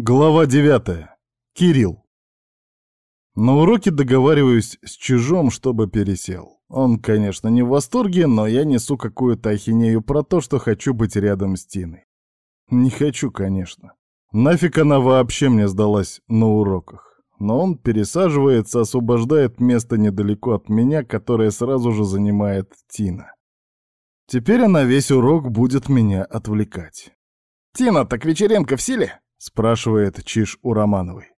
Глава 9. Кирилл. На уроке договариваюсь с чужом, чтобы пересел. Он, конечно, не в восторге, но я несу какую-то ахинею про то, что хочу быть рядом с Тиной. Не хочу, конечно. Нафиг она вообще мне сдалась на уроках. Но он пересаживается, освобождает место недалеко от меня, которое сразу же занимает Тина. Теперь она весь урок будет меня отвлекать. «Тина, так вечеринка в силе?» — спрашивает Чиж у Романовой.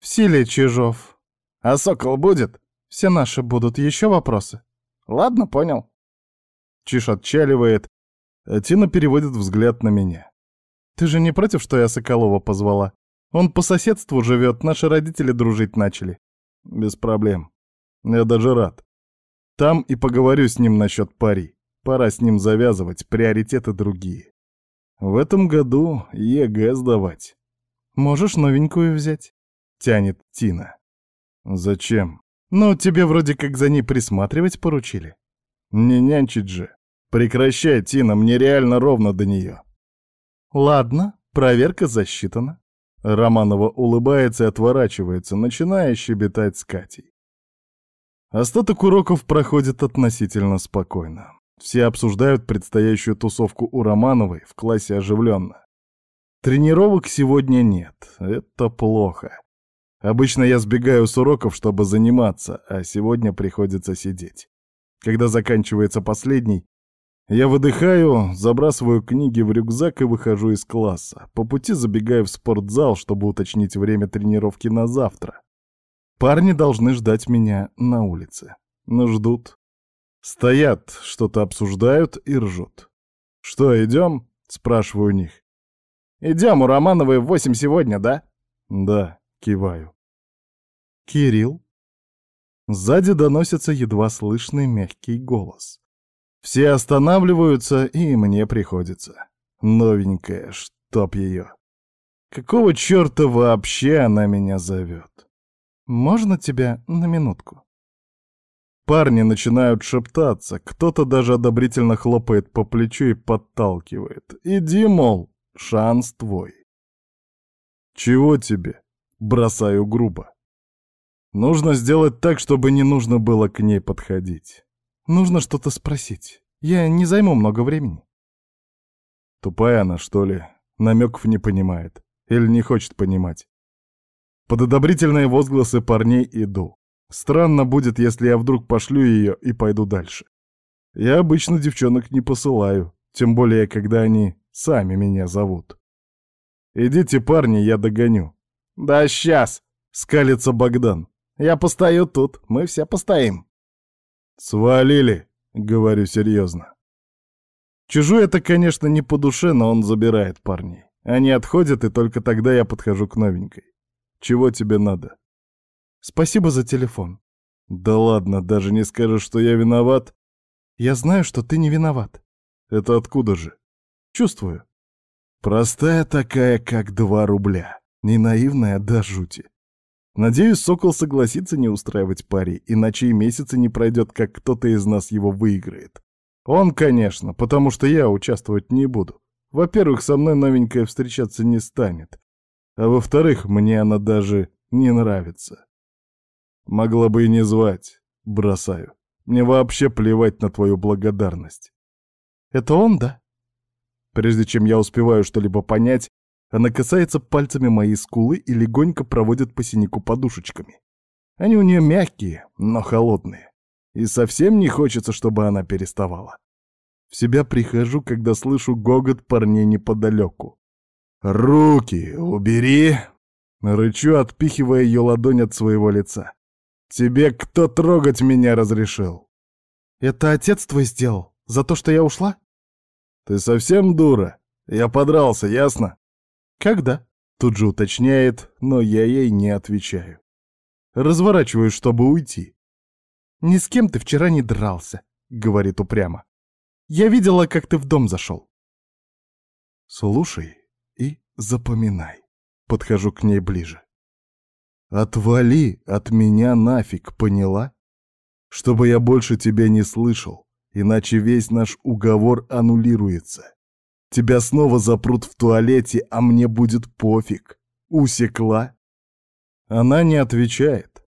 «В силе, Чижов. А сокол будет?» «Все наши будут. Еще вопросы?» «Ладно, понял». Чиж отчаливает, а Тина переводит взгляд на меня. «Ты же не против, что я Соколова позвала? Он по соседству живет, наши родители дружить начали». «Без проблем. Я даже рад. Там и поговорю с ним насчет пари. Пора с ним завязывать, приоритеты другие. В этом году ЕГЭ сдавать. Можешь новенькую взять? Тянет Тина. Зачем? Ну, тебе вроде как за ней присматривать поручили. Не нянчить же. Прекращай, Тина, мне реально ровно до нее. Ладно, проверка засчитана. Романова улыбается и отворачивается, начиная щебетать с Катей. Остаток уроков проходит относительно спокойно. Все обсуждают предстоящую тусовку у Романовой в классе оживленно. Тренировок сегодня нет, это плохо. Обычно я сбегаю с уроков, чтобы заниматься, а сегодня приходится сидеть. Когда заканчивается последний, я выдыхаю, забрасываю книги в рюкзак и выхожу из класса. По пути забегаю в спортзал, чтобы уточнить время тренировки на завтра. Парни должны ждать меня на улице. Но ждут. Стоят, что-то обсуждают и ржут. «Что, идем?» — спрашиваю у них. «Идем, у Романовой в восемь сегодня, да?» «Да», — киваю. «Кирилл?» Сзади доносится едва слышный мягкий голос. Все останавливаются, и мне приходится. Новенькая, чтоб ее. Какого черта вообще она меня зовет? «Можно тебя на минутку?» Парни начинают шептаться, кто-то даже одобрительно хлопает по плечу и подталкивает. «Иди, мол, шанс твой». «Чего тебе?» — бросаю грубо. Нужно сделать так, чтобы не нужно было к ней подходить. Нужно что-то спросить. Я не займу много времени. Тупая она, что ли? Намеков не понимает. Или не хочет понимать. Под одобрительные возгласы парней иду. Странно будет, если я вдруг пошлю ее и пойду дальше. Я обычно девчонок не посылаю, тем более, когда они сами меня зовут. Идите, парни, я догоню. Да сейчас, скалится Богдан. Я постою тут, мы все постоим. Свалили, говорю серьезно. Чужой это, конечно, не по душе, но он забирает парней. Они отходят, и только тогда я подхожу к новенькой. Чего тебе надо? Спасибо за телефон. Да ладно, даже не скажешь, что я виноват. Я знаю, что ты не виноват. Это откуда же? Чувствую. Простая такая, как два рубля. Не наивная до жути. Надеюсь, Сокол согласится не устраивать пари, иначе и месяца не пройдет, как кто-то из нас его выиграет. Он, конечно, потому что я участвовать не буду. Во-первых, со мной новенькая встречаться не станет. А во-вторых, мне она даже не нравится. Могла бы и не звать. Бросаю. Мне вообще плевать на твою благодарность. Это он, да? Прежде чем я успеваю что-либо понять, она касается пальцами моей скулы и легонько проводит по синяку подушечками. Они у нее мягкие, но холодные. И совсем не хочется, чтобы она переставала. В себя прихожу, когда слышу гогот парней неподалеку. «Руки убери!» Рычу, отпихивая ее ладонь от своего лица. «Тебе кто трогать меня разрешил?» «Это отец твой сделал? За то, что я ушла?» «Ты совсем дура? Я подрался, ясно?» «Когда?» — тут же уточняет, но я ей не отвечаю. Разворачиваюсь, чтобы уйти. «Ни с кем ты вчера не дрался», — говорит упрямо. «Я видела, как ты в дом зашел». «Слушай и запоминай». Подхожу к ней ближе. Отвали от меня нафиг, поняла? Чтобы я больше тебя не слышал, иначе весь наш уговор аннулируется. Тебя снова запрут в туалете, а мне будет пофиг. Усекла?» Она не отвечает.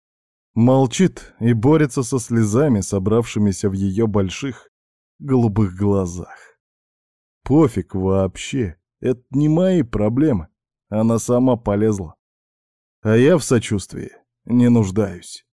Молчит и борется со слезами, собравшимися в ее больших голубых глазах. Пофиг вообще. Это не мои проблемы. Она сама полезла. А я в сочувствии не нуждаюсь.